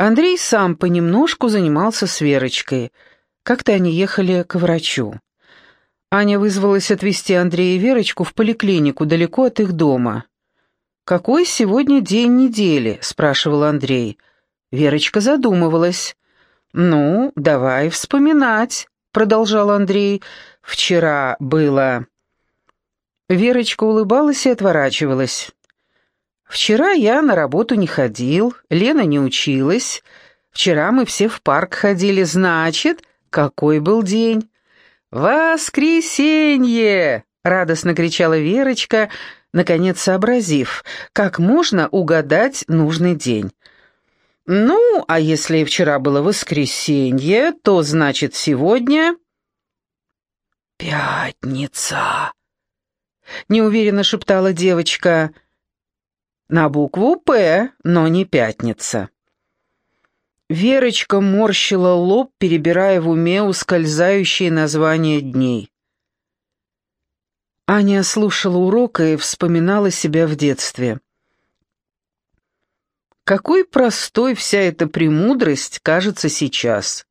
Андрей сам понемножку занимался с Верочкой. Как-то они ехали к врачу. Аня вызвалась отвезти Андрея и Верочку в поликлинику далеко от их дома. «Какой сегодня день недели?» — спрашивал Андрей. Верочка задумывалась. «Ну, давай вспоминать», — продолжал Андрей. «Вчера было...» Верочка улыбалась и отворачивалась. «Вчера я на работу не ходил, Лена не училась. Вчера мы все в парк ходили, значит, какой был день?» «Воскресенье!» — радостно кричала Верочка, наконец сообразив, как можно угадать нужный день. «Ну, а если вчера было воскресенье, то значит сегодня...» «Пятница!» — неуверенно шептала девочка. «На букву «П», но не пятница». Верочка морщила лоб, перебирая в уме ускользающие названия дней. Аня слушала урок и вспоминала себя в детстве. Какой простой вся эта премудрость кажется сейчас.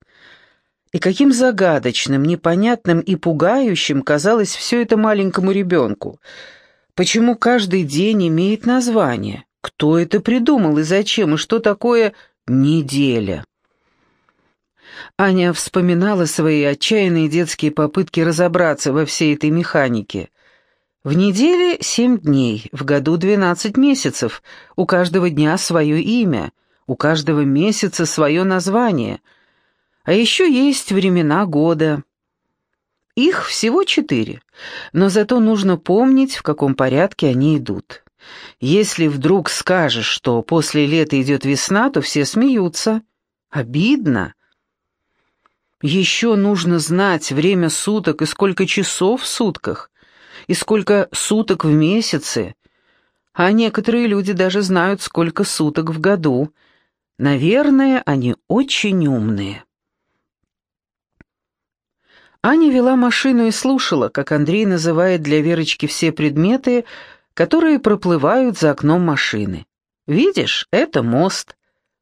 И каким загадочным, непонятным и пугающим казалось все это маленькому ребенку. Почему каждый день имеет название? Кто это придумал и зачем, и что такое неделя? Аня вспоминала свои отчаянные детские попытки разобраться во всей этой механике. В неделе семь дней, в году двенадцать месяцев, у каждого дня свое имя, у каждого месяца свое название. А еще есть времена года. Их всего четыре, но зато нужно помнить, в каком порядке они идут. Если вдруг скажешь, что после лета идет весна, то все смеются. Обидно. Еще нужно знать время суток и сколько часов в сутках и сколько суток в месяце, а некоторые люди даже знают, сколько суток в году. Наверное, они очень умные. Аня вела машину и слушала, как Андрей называет для Верочки все предметы, которые проплывают за окном машины. «Видишь, это мост.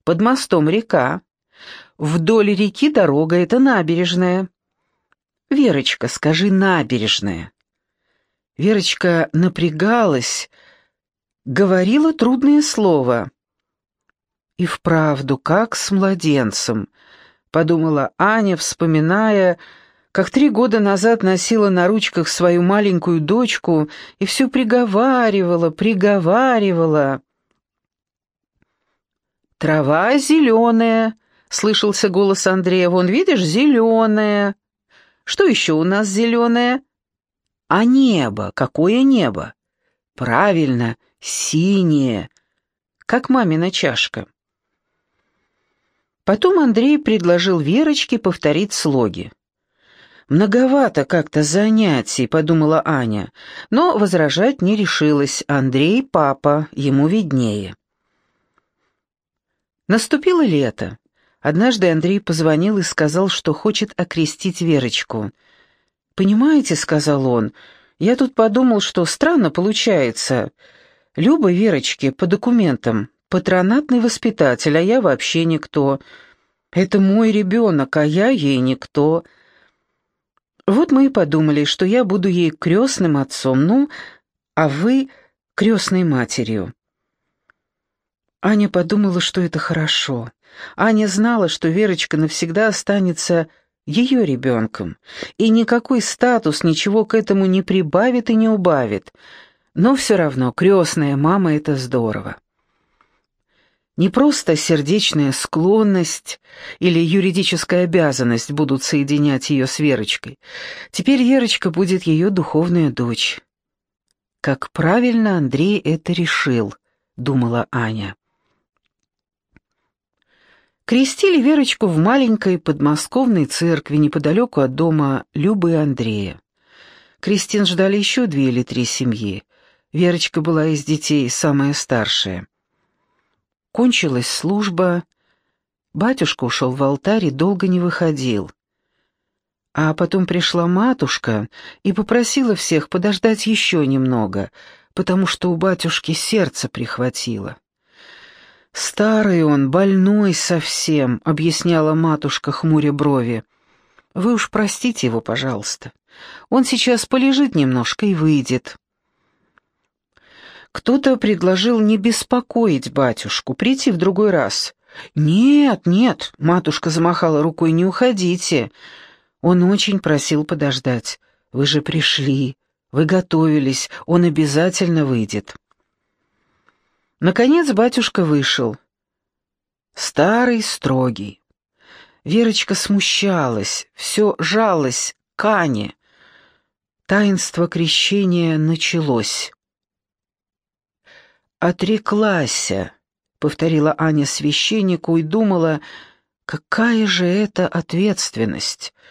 Под мостом река. Вдоль реки дорога — это набережная». «Верочка, скажи «набережная». Верочка напрягалась, говорила трудное слово. «И вправду, как с младенцем», — подумала Аня, вспоминая, как три года назад носила на ручках свою маленькую дочку и все приговаривала, приговаривала. «Трава зеленая», — слышался голос Андрея. «Вон, видишь, зеленая». «Что еще у нас зеленое?» А небо, какое небо? Правильно, синее, как мамина чашка. Потом Андрей предложил Верочке повторить слоги. «Многовато как-то занятий», — подумала Аня, но возражать не решилась. Андрей — папа, ему виднее. Наступило лето. Однажды Андрей позвонил и сказал, что хочет окрестить Верочку — «Понимаете», — сказал он, — «я тут подумал, что странно получается. Люба Верочке по документам патронатный воспитатель, а я вообще никто. Это мой ребенок, а я ей никто». Вот мы и подумали, что я буду ей крестным отцом, ну, а вы крестной матерью. Аня подумала, что это хорошо. Аня знала, что Верочка навсегда останется ее ребенком, и никакой статус ничего к этому не прибавит и не убавит, но все равно крестная мама — это здорово. Не просто сердечная склонность или юридическая обязанность будут соединять ее с Верочкой. Теперь Верочка будет ее духовная дочь. Как правильно Андрей это решил, думала Аня. Крестили Верочку в маленькой подмосковной церкви неподалеку от дома Любы Андрея. Кристин ждали еще две или три семьи. Верочка была из детей самая старшая. Кончилась служба. Батюшка ушел в алтарь и долго не выходил. А потом пришла матушка и попросила всех подождать еще немного, потому что у батюшки сердце прихватило. «Старый он, больной совсем», — объясняла матушка хмуря брови. «Вы уж простите его, пожалуйста. Он сейчас полежит немножко и выйдет». Кто-то предложил не беспокоить батюшку, прийти в другой раз. «Нет, нет», — матушка замахала рукой, — «не уходите». Он очень просил подождать. «Вы же пришли, вы готовились, он обязательно выйдет». Наконец батюшка вышел. Старый, строгий. Верочка смущалась, все жалась к Ане. Таинство крещения началось. «Отреклася», — повторила Аня священнику и думала, какая же это ответственность —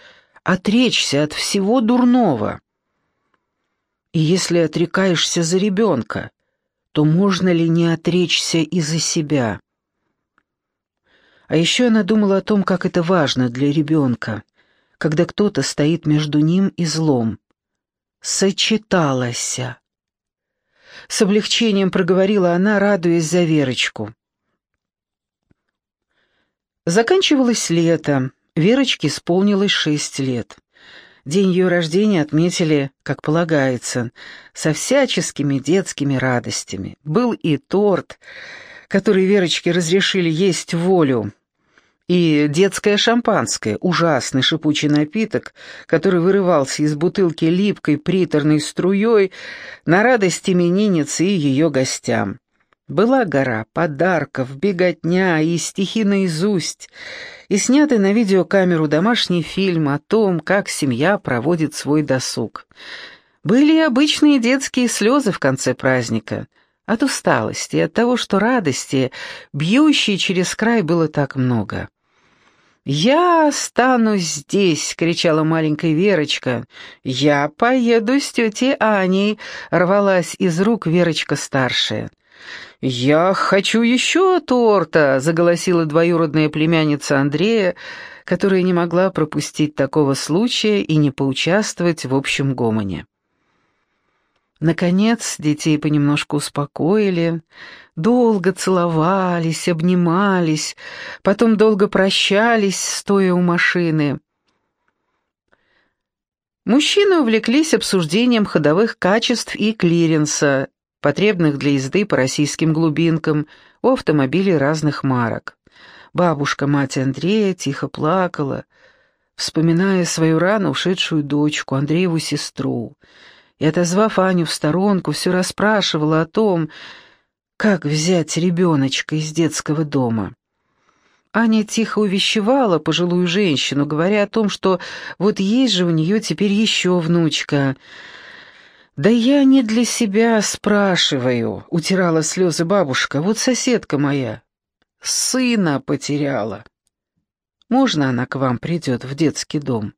отречься от всего дурного. И если отрекаешься за ребенка, то можно ли не отречься и за себя? А еще она думала о том, как это важно для ребенка, когда кто-то стоит между ним и злом. «Сочеталася». С облегчением проговорила она, радуясь за Верочку. Заканчивалось лето. Верочке исполнилось шесть лет. День ее рождения отметили, как полагается, со всяческими детскими радостями. Был и торт, который Верочке разрешили есть волю, и детское шампанское, ужасный шипучий напиток, который вырывался из бутылки липкой приторной струей на радость именинницы и ее гостям. Была гора подарков, беготня и стихи наизусть, и снятый на видеокамеру домашний фильм о том, как семья проводит свой досуг. Были и обычные детские слезы в конце праздника, от усталости, от того, что радости, бьющей через край, было так много. «Я останусь здесь!» — кричала маленькая Верочка. «Я поеду с тетей Аней!» — рвалась из рук Верочка-старшая. «Я хочу еще торта!» — заголосила двоюродная племянница Андрея, которая не могла пропустить такого случая и не поучаствовать в общем гомоне. Наконец детей понемножку успокоили, долго целовались, обнимались, потом долго прощались, стоя у машины. Мужчины увлеклись обсуждением ходовых качеств и клиренса, потребных для езды по российским глубинкам, у автомобилей разных марок. Бабушка, мать Андрея, тихо плакала, вспоминая свою рано ушедшую дочку, Андрееву сестру, и, отозвав Аню в сторонку, все расспрашивала о том, как взять ребеночка из детского дома. Аня тихо увещевала пожилую женщину, говоря о том, что вот есть же у нее теперь еще внучка. «Да я не для себя спрашиваю», — утирала слезы бабушка, — «вот соседка моя, сына потеряла. Можно она к вам придет в детский дом?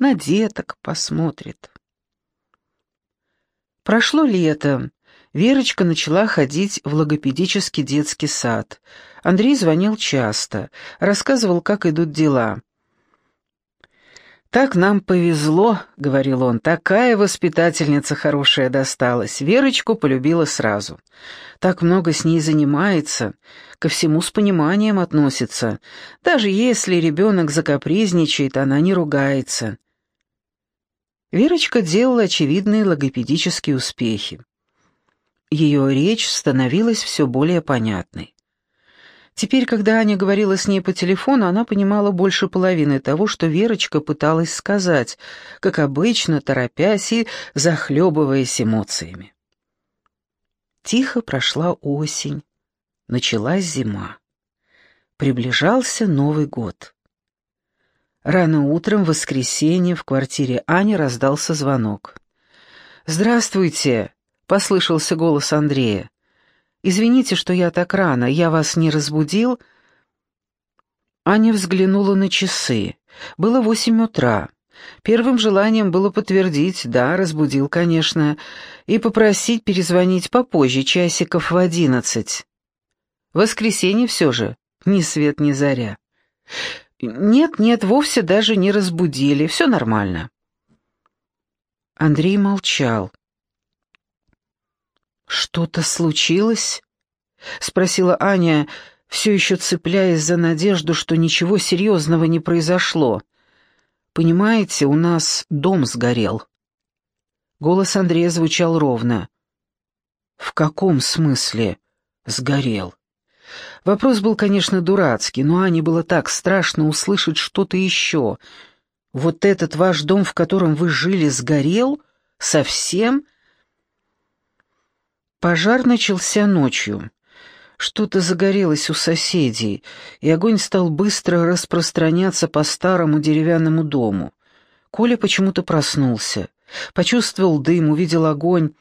На деток посмотрит». Прошло лето. Верочка начала ходить в логопедический детский сад. Андрей звонил часто, рассказывал, как идут дела. «Так нам повезло», — говорил он, — «такая воспитательница хорошая досталась. Верочку полюбила сразу. Так много с ней занимается, ко всему с пониманием относится. Даже если ребенок закапризничает, она не ругается. Верочка делала очевидные логопедические успехи. Ее речь становилась все более понятной. Теперь, когда Аня говорила с ней по телефону, она понимала больше половины того, что Верочка пыталась сказать, как обычно, торопясь и захлебываясь эмоциями. Тихо прошла осень, началась зима. Приближался Новый год. Рано утром в воскресенье в квартире Ани раздался звонок. «Здравствуйте!» — послышался голос Андрея. «Извините, что я так рано. Я вас не разбудил?» Аня взглянула на часы. Было восемь утра. Первым желанием было подтвердить, да, разбудил, конечно, и попросить перезвонить попозже, часиков в одиннадцать. Воскресенье все же, ни свет ни заря. «Нет, нет, вовсе даже не разбудили, все нормально». Андрей молчал. «Что-то случилось?» — спросила Аня, все еще цепляясь за надежду, что ничего серьезного не произошло. «Понимаете, у нас дом сгорел». Голос Андрея звучал ровно. «В каком смысле сгорел?» Вопрос был, конечно, дурацкий, но Ане было так страшно услышать что-то еще. «Вот этот ваш дом, в котором вы жили, сгорел? Совсем?» Пожар начался ночью. Что-то загорелось у соседей, и огонь стал быстро распространяться по старому деревянному дому. Коля почему-то проснулся. Почувствовал дым, увидел огонь,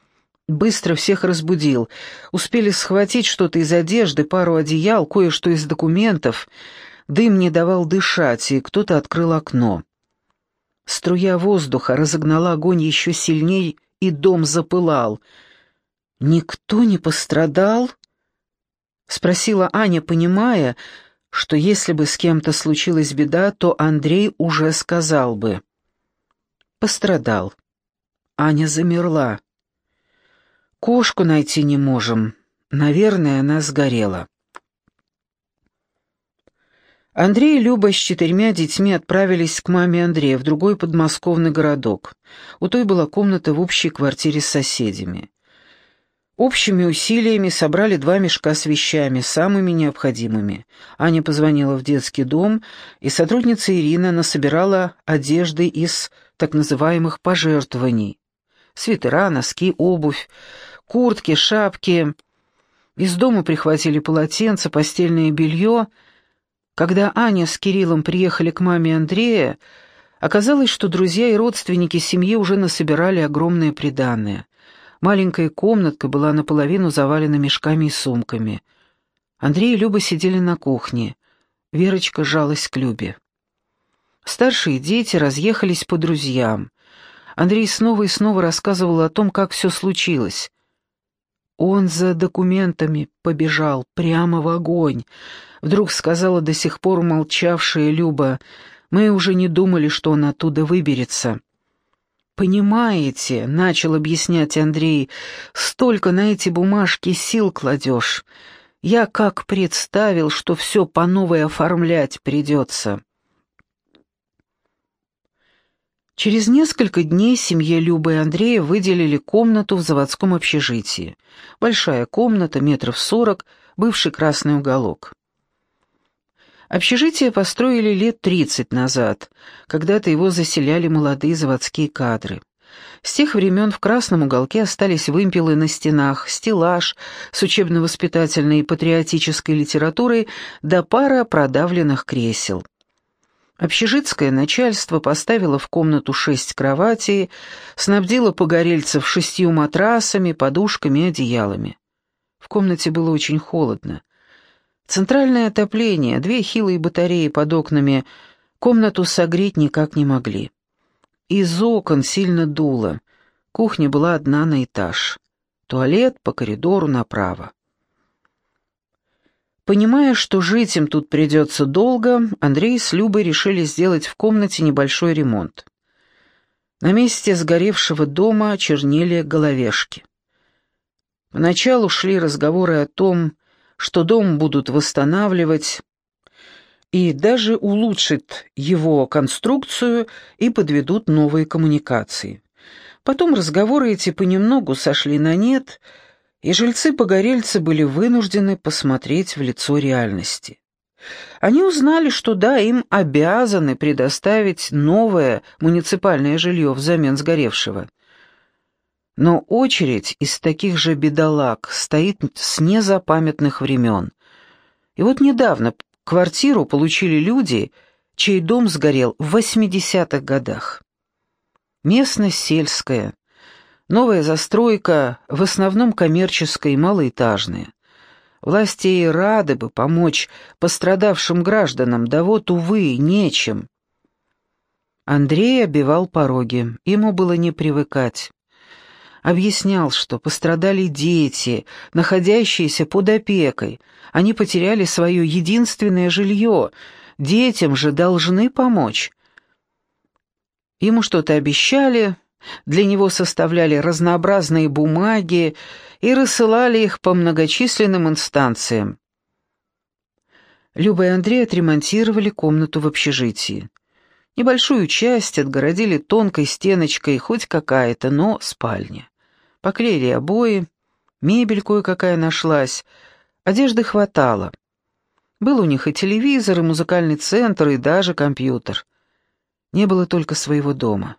быстро всех разбудил. Успели схватить что-то из одежды, пару одеял, кое-что из документов. Дым не давал дышать, и кто-то открыл окно. Струя воздуха разогнала огонь еще сильней, и дом запылал. «Никто не пострадал?» — спросила Аня, понимая, что если бы с кем-то случилась беда, то Андрей уже сказал бы. Пострадал. Аня замерла. Кошку найти не можем. Наверное, она сгорела. Андрей и Люба с четырьмя детьми отправились к маме Андрея в другой подмосковный городок. У той была комната в общей квартире с соседями. Общими усилиями собрали два мешка с вещами, самыми необходимыми. Аня позвонила в детский дом, и сотрудница Ирина насобирала одежды из так называемых пожертвований. Свитера, носки, обувь, куртки, шапки. Из дома прихватили полотенца, постельное белье. Когда Аня с Кириллом приехали к маме Андрея, оказалось, что друзья и родственники семьи уже насобирали огромные приданое. Маленькая комнатка была наполовину завалена мешками и сумками. Андрей и Люба сидели на кухне. Верочка жалась к Любе. Старшие дети разъехались по друзьям. Андрей снова и снова рассказывал о том, как все случилось. Он за документами побежал прямо в огонь. Вдруг сказала до сих пор молчавшая Люба. Мы уже не думали, что он оттуда выберется. «Понимаете», — начал объяснять Андрей, — «столько на эти бумажки сил кладешь. Я как представил, что все по новой оформлять придется». Через несколько дней семье Любы и Андрея выделили комнату в заводском общежитии. Большая комната, метров сорок, бывший красный уголок. Общежитие построили лет 30 назад. Когда-то его заселяли молодые заводские кадры. С тех времен в красном уголке остались вымпелы на стенах, стеллаж с учебно-воспитательной и патриотической литературой до пара продавленных кресел. Общежитское начальство поставило в комнату шесть кроватей, снабдило погорельцев шестью матрасами, подушками и одеялами. В комнате было очень холодно. Центральное отопление, две хилые батареи под окнами, комнату согреть никак не могли. Из окон сильно дуло. Кухня была одна на этаж. Туалет по коридору направо. Понимая, что жить им тут придется долго, Андрей с Любой решили сделать в комнате небольшой ремонт. На месте сгоревшего дома чернели головешки. Поначалу шли разговоры о том, что дом будут восстанавливать и даже улучшат его конструкцию и подведут новые коммуникации. Потом разговоры эти понемногу сошли на нет, и жильцы-погорельцы были вынуждены посмотреть в лицо реальности. Они узнали, что да, им обязаны предоставить новое муниципальное жилье взамен сгоревшего – но очередь из таких же бедолаг стоит с незапамятных времен. И вот недавно квартиру получили люди, чей дом сгорел в 80-х годах. Местность сельская, новая застройка, в основном коммерческая и малоэтажная. Власти и рады бы помочь пострадавшим гражданам, да вот, увы, нечем. Андрей обивал пороги, ему было не привыкать объяснял, что пострадали дети, находящиеся под опекой. Они потеряли свое единственное жилье. Детям же должны помочь. Ему что-то обещали, для него составляли разнообразные бумаги и рассылали их по многочисленным инстанциям. Люба и Андрей отремонтировали комнату в общежитии. Небольшую часть отгородили тонкой стеночкой, хоть какая-то, но спальня. Поклеили обои, мебель кое-какая нашлась, одежды хватало. Был у них и телевизор, и музыкальный центр, и даже компьютер. Не было только своего дома.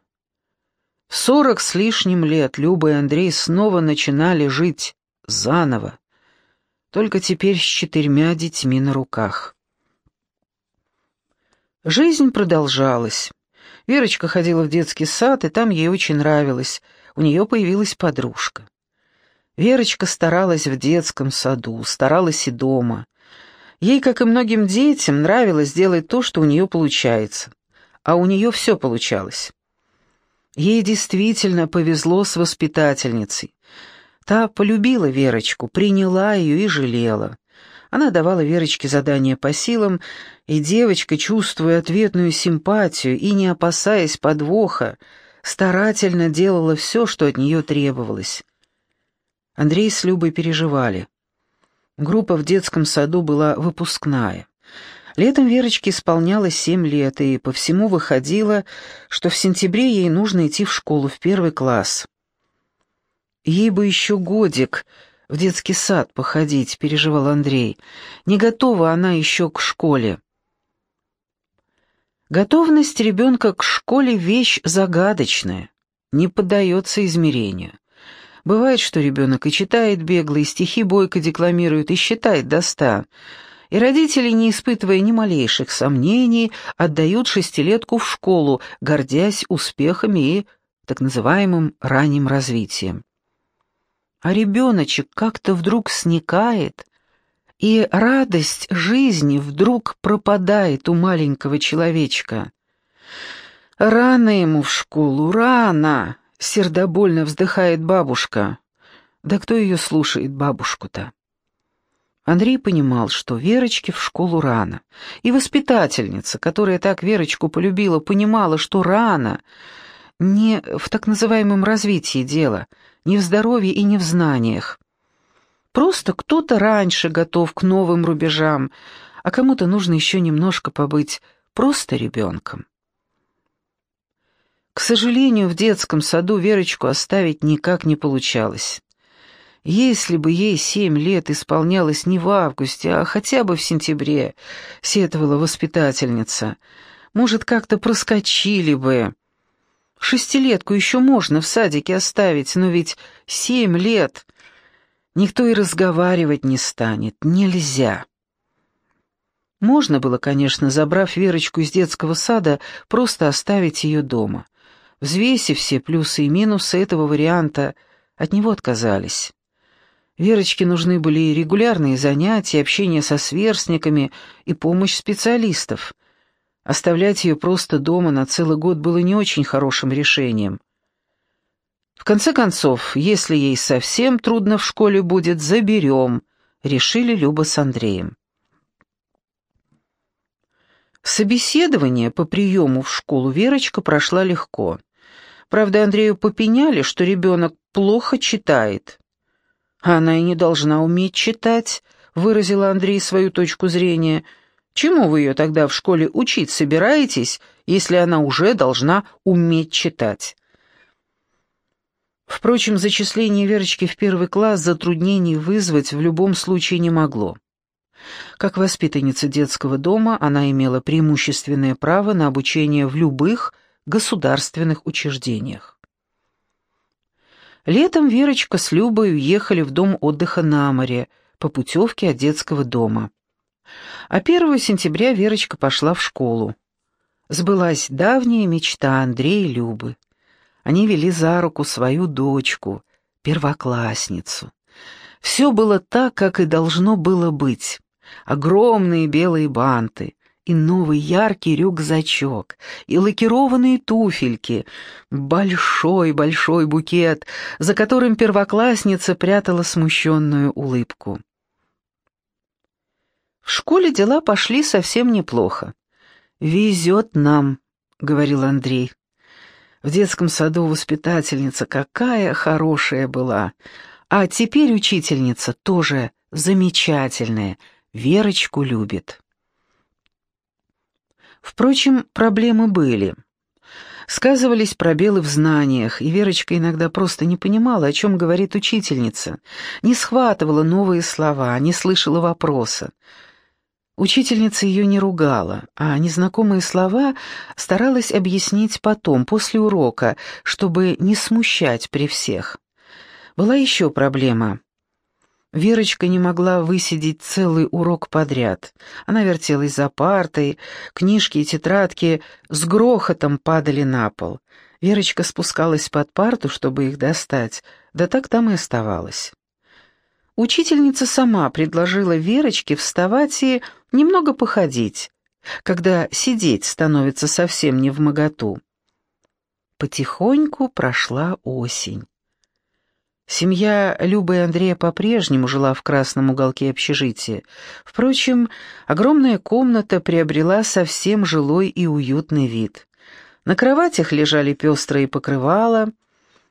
Сорок с лишним лет Люба и Андрей снова начинали жить заново, только теперь с четырьмя детьми на руках. Жизнь продолжалась. Верочка ходила в детский сад, и там ей очень нравилось. У нее появилась подружка. Верочка старалась в детском саду, старалась и дома. Ей, как и многим детям, нравилось делать то, что у нее получается. А у нее все получалось. Ей действительно повезло с воспитательницей. Та полюбила Верочку, приняла ее и жалела. Она давала Верочке задания по силам, и девочка, чувствуя ответную симпатию и не опасаясь подвоха, старательно делала все, что от нее требовалось. Андрей с Любой переживали. Группа в детском саду была выпускная. Летом Верочке исполнялось семь лет, и по всему выходило, что в сентябре ей нужно идти в школу в первый класс. Ей бы еще годик в детский сад походить, переживал Андрей. Не готова она еще к школе. Готовность ребенка к школе — вещь загадочная, не поддается измерению. Бывает, что ребенок и читает бегло, и стихи бойко декламирует, и считает до ста. И родители, не испытывая ни малейших сомнений, отдают шестилетку в школу, гордясь успехами и так называемым ранним развитием. А ребеночек как-то вдруг сникает, и радость жизни вдруг пропадает у маленького человечка. Рано ему в школу, рано, сердобольно вздыхает бабушка. Да кто ее слушает, бабушку-то? Андрей понимал, что Верочке в школу рано, и воспитательница, которая так Верочку полюбила, понимала, что рано, не в так называемом развитии дела, не в здоровье и не в знаниях. Просто кто-то раньше готов к новым рубежам, а кому-то нужно еще немножко побыть просто ребенком. К сожалению, в детском саду Верочку оставить никак не получалось. Если бы ей семь лет исполнялось не в августе, а хотя бы в сентябре, сетовала воспитательница, может, как-то проскочили бы. Шестилетку еще можно в садике оставить, но ведь семь лет Никто и разговаривать не станет, нельзя. Можно было, конечно, забрав Верочку из детского сада, просто оставить ее дома. Взвесив все плюсы и минусы этого варианта, от него отказались. Верочке нужны были и регулярные занятия, общение со сверстниками и помощь специалистов. Оставлять ее просто дома на целый год было не очень хорошим решением. В конце концов, если ей совсем трудно в школе будет, заберем, решили Люба с Андреем. Собеседование по приему в школу Верочка прошла легко. Правда, Андрею попеняли, что ребенок плохо читает. «Она и не должна уметь читать», — выразила Андрей свою точку зрения. «Чему вы ее тогда в школе учить собираетесь, если она уже должна уметь читать?» Впрочем, зачисление Верочки в первый класс затруднений вызвать в любом случае не могло. Как воспитанница детского дома она имела преимущественное право на обучение в любых государственных учреждениях. Летом Верочка с Любой уехали в дом отдыха на море по путевке от детского дома. А 1 сентября Верочка пошла в школу. Сбылась давняя мечта Андрея и Любы. Они вели за руку свою дочку, первоклассницу. Все было так, как и должно было быть. Огромные белые банты, и новый яркий рюкзачок, и лакированные туфельки, большой-большой букет, за которым первоклассница прятала смущенную улыбку. В школе дела пошли совсем неплохо. «Везет нам», — говорил Андрей. В детском саду воспитательница какая хорошая была. А теперь учительница тоже замечательная, Верочку любит. Впрочем, проблемы были. Сказывались пробелы в знаниях, и Верочка иногда просто не понимала, о чем говорит учительница, не схватывала новые слова, не слышала вопроса. Учительница ее не ругала, а незнакомые слова старалась объяснить потом, после урока, чтобы не смущать при всех. Была еще проблема. Верочка не могла высидеть целый урок подряд. Она вертелась за партой, книжки и тетрадки с грохотом падали на пол. Верочка спускалась под парту, чтобы их достать, да так там и оставалась. Учительница сама предложила Верочке вставать и немного походить, когда сидеть становится совсем не в моготу. Потихоньку прошла осень. Семья Любы и Андрея по-прежнему жила в красном уголке общежития. Впрочем, огромная комната приобрела совсем жилой и уютный вид. На кроватях лежали пестрые покрывала,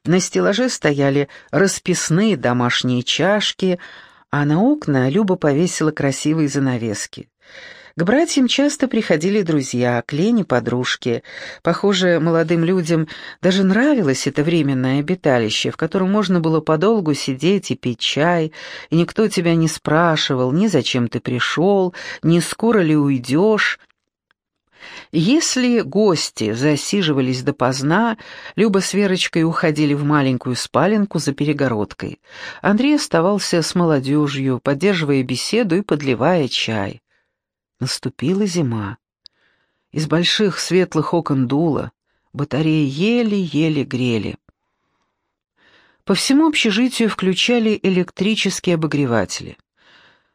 на стеллаже стояли расписные домашние чашки, а на окна Люба повесила красивые занавески. К братьям часто приходили друзья, к Лене подружки. Похоже, молодым людям даже нравилось это временное обиталище, в котором можно было подолгу сидеть и пить чай, и никто тебя не спрашивал, ни зачем ты пришел, ни скоро ли уйдешь. Если гости засиживались допоздна, Люба с Верочкой уходили в маленькую спаленку за перегородкой. Андрей оставался с молодежью, поддерживая беседу и подливая чай. Наступила зима. Из больших светлых окон дуло, батареи еле-еле грели. По всему общежитию включали электрические обогреватели.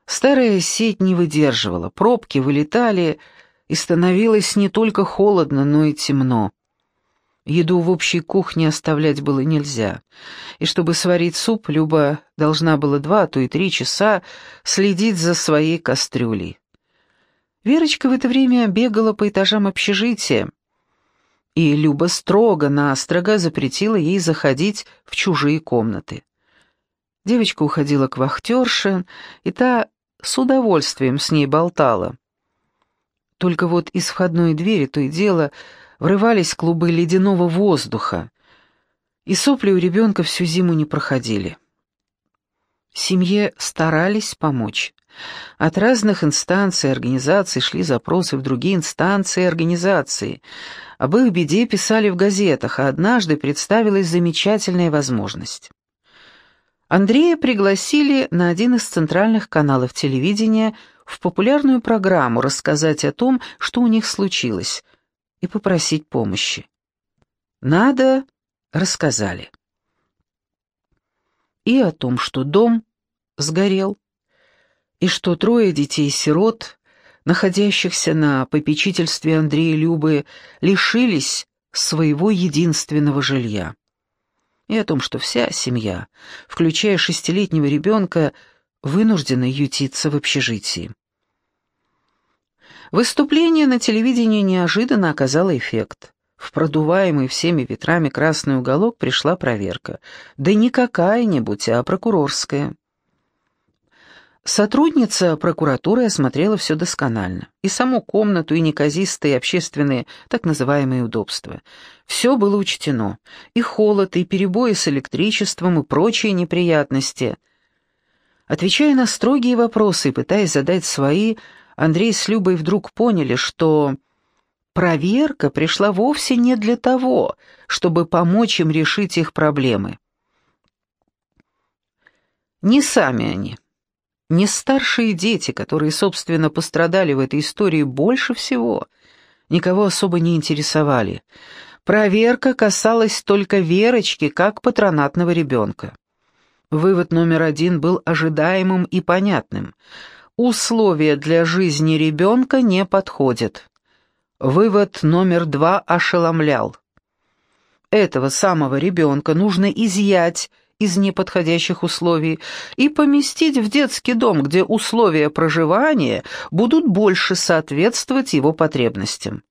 Старая сеть не выдерживала, пробки вылетали, и становилось не только холодно, но и темно. Еду в общей кухне оставлять было нельзя, и чтобы сварить суп, Люба должна была два, а то и три часа следить за своей кастрюлей. Верочка в это время бегала по этажам общежития, и Люба строго-настрого запретила ей заходить в чужие комнаты. Девочка уходила к вахтерше, и та с удовольствием с ней болтала. Только вот из входной двери то и дело врывались клубы ледяного воздуха, и сопли у ребенка всю зиму не проходили. Семье старались помочь. От разных инстанций и организаций шли запросы в другие инстанции и организации. Об их беде писали в газетах, а однажды представилась замечательная возможность. Андрея пригласили на один из центральных каналов телевидения в популярную программу рассказать о том, что у них случилось, и попросить помощи. «Надо» рассказали. И о том, что дом сгорел, и что трое детей-сирот, находящихся на попечительстве Андрея Любы, лишились своего единственного жилья. И о том, что вся семья, включая шестилетнего ребенка, вынуждена ютиться в общежитии. Выступление на телевидении неожиданно оказало эффект. В продуваемый всеми ветрами красный уголок пришла проверка. Да не какая-нибудь, а прокурорская. Сотрудница прокуратуры осмотрела все досконально. И саму комнату, и неказистые общественные, так называемые удобства. Все было учтено. И холод, и перебои с электричеством, и прочие неприятности. Отвечая на строгие вопросы и пытаясь задать свои, Андрей с Любой вдруг поняли, что проверка пришла вовсе не для того, чтобы помочь им решить их проблемы. Не сами они не старшие дети, которые, собственно, пострадали в этой истории больше всего, никого особо не интересовали. Проверка касалась только Верочки как патронатного ребенка. Вывод номер один был ожидаемым и понятным. Условия для жизни ребенка не подходят. Вывод номер два ошеломлял. Этого самого ребенка нужно изъять из неподходящих условий и поместить в детский дом, где условия проживания будут больше соответствовать его потребностям.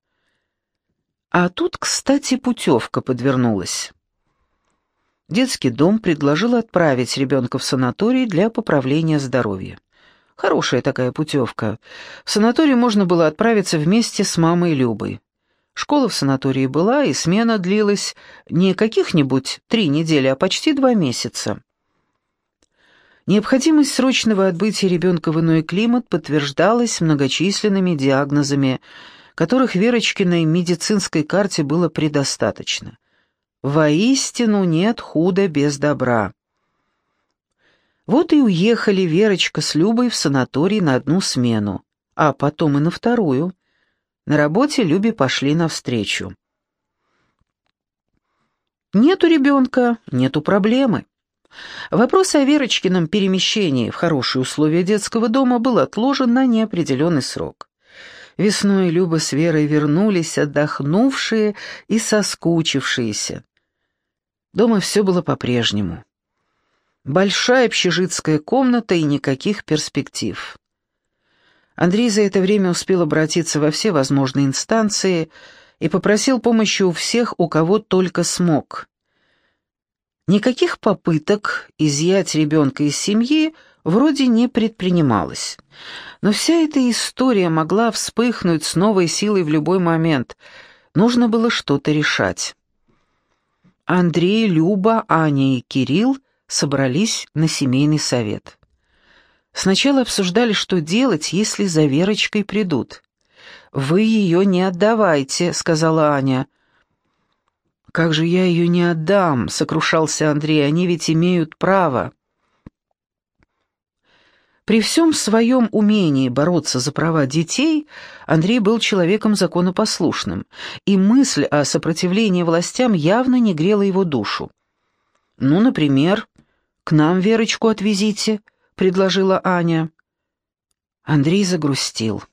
А тут, кстати, путевка подвернулась. Детский дом предложил отправить ребенка в санаторий для поправления здоровья. Хорошая такая путевка. В санаторий можно было отправиться вместе с мамой Любой. Школа в санатории была, и смена длилась не каких-нибудь три недели, а почти два месяца. Необходимость срочного отбытия ребенка в иной климат подтверждалась многочисленными диагнозами, которых Верочкиной медицинской карте было предостаточно. Воистину нет худа без добра. Вот и уехали Верочка с Любой в санаторий на одну смену, а потом и на вторую. На работе Любе пошли навстречу. Нету ребенка, нету проблемы. Вопрос о Верочкином перемещении в хорошие условия детского дома был отложен на неопределенный срок. Весной Люба с Верой вернулись, отдохнувшие и соскучившиеся. Дома все было по-прежнему. Большая общежитская комната и никаких перспектив. Андрей за это время успел обратиться во все возможные инстанции и попросил помощи у всех, у кого только смог. Никаких попыток изъять ребенка из семьи вроде не предпринималось. Но вся эта история могла вспыхнуть с новой силой в любой момент. Нужно было что-то решать. Андрей, Люба, Аня и Кирилл собрались на семейный совет. Сначала обсуждали, что делать, если за Верочкой придут. «Вы ее не отдавайте», — сказала Аня. «Как же я ее не отдам?» — сокрушался Андрей. «Они ведь имеют право». При всем своем умении бороться за права детей Андрей был человеком законопослушным, и мысль о сопротивлении властям явно не грела его душу. «Ну, например, к нам Верочку отвезите», — предложила Аня. Андрей загрустил.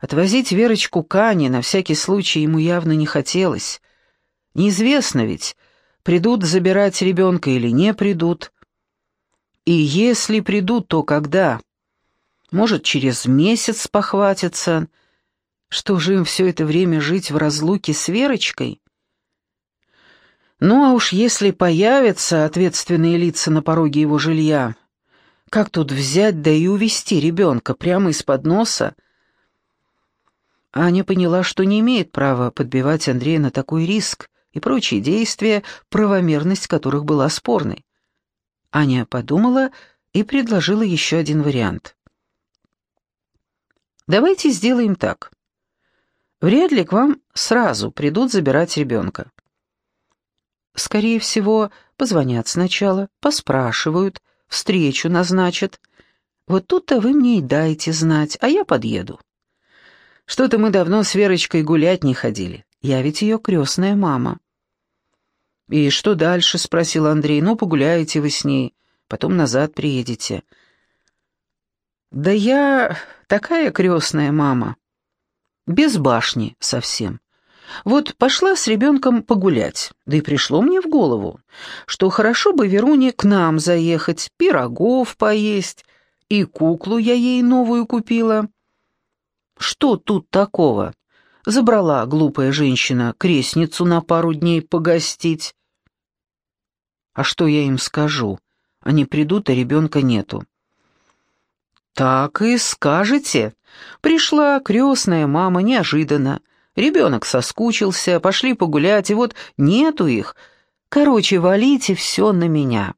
Отвозить Верочку к Ане на всякий случай ему явно не хотелось, Неизвестно ведь, придут забирать ребенка или не придут. И если придут, то когда? Может, через месяц похватятся. Что же им все это время жить в разлуке с Верочкой? Ну а уж если появятся ответственные лица на пороге его жилья, как тут взять да и увести ребенка прямо из-под носа? Аня поняла, что не имеет права подбивать Андрея на такой риск, и прочие действия, правомерность которых была спорной. Аня подумала и предложила еще один вариант. «Давайте сделаем так. Вряд ли к вам сразу придут забирать ребенка. Скорее всего, позвонят сначала, поспрашивают, встречу назначат. Вот тут-то вы мне и дайте знать, а я подъеду. Что-то мы давно с Верочкой гулять не ходили. Я ведь ее крестная мама». «И что дальше?» — спросил Андрей. «Ну, погуляете вы с ней, потом назад приедете». «Да я такая крестная мама. Без башни совсем. Вот пошла с ребенком погулять, да и пришло мне в голову, что хорошо бы Веруне к нам заехать, пирогов поесть, и куклу я ей новую купила. Что тут такого? Забрала глупая женщина крестницу на пару дней погостить. А что я им скажу? Они придут, а ребенка нету. Так и скажете. Пришла крестная мама неожиданно. Ребенок соскучился, пошли погулять, и вот нету их. Короче, валите все на меня.